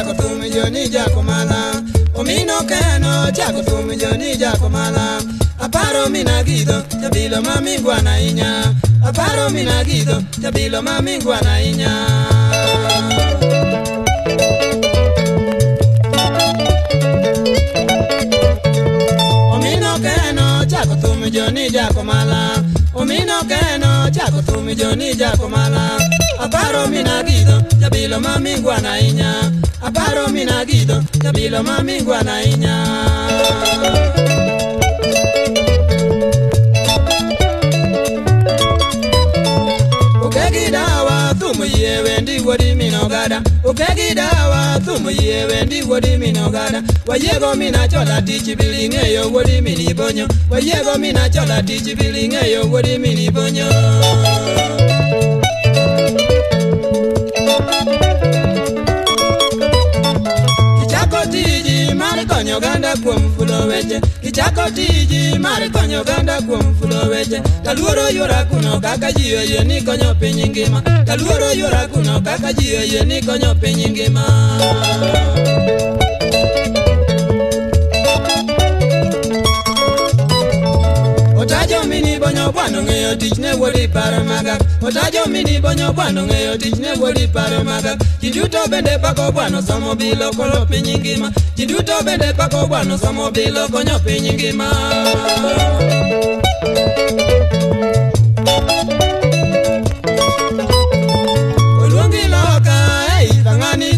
jako tumi joni jako mala omino keno jako tumi joni jako mala aparo minagido tabilo mami na inya aparo minagido tabilo mamingwa na inya omino keno jako tumi joni jako mala omino keno jako tumi joni jako mala aparo minagido kabilo mamingwa na inya aparo mina gido kabilo mamingwa na inya ukegidawa thumu yewe ndi wodi minogada wayego mina chola tich biling'eyo wodi miniponyo wayego mina chola tich biling'eyo wodi miniponyo weche gichako tiji mar konyo oganda kuom fulo weche taluoro yura kuno kaka ji oyie ni konyo piny ngima taluoro yura kuno kaka ji oyie ni konyo piny ngima bwano ng'eyo tich ne wuodi paro magak otajo mini bonyo bwano ng'eyo tich ne wuodi paro magak ji duto bende pako bwano somo bilo kolo piny ngima ji duto bende pako bwano somo bilo konyo piny ngima oluongi loka ei thang'ani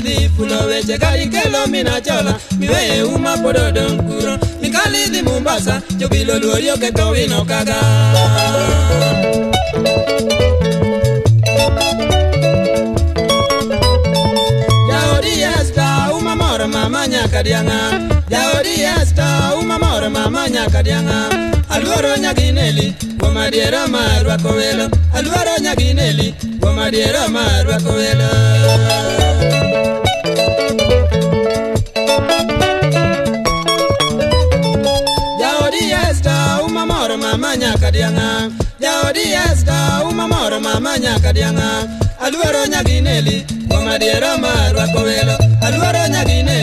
dhi fulo weche ka ikelo minachola miweye uma pododong kuro Salí de Mombasa, yo vi lo luorio que todo vino caga. Yaori esta uma mora mama ya yaori está uma mora mama nyakadianga. Alvaro Nyaginelli, Gomadiera Marua Covelo, Alvaro Nyaginelli, Gomadiera Marua Covelo. sista uma moro mama nyaka dianga aluaro nyagineli kuom adiero marwako welo aluaro nyagineli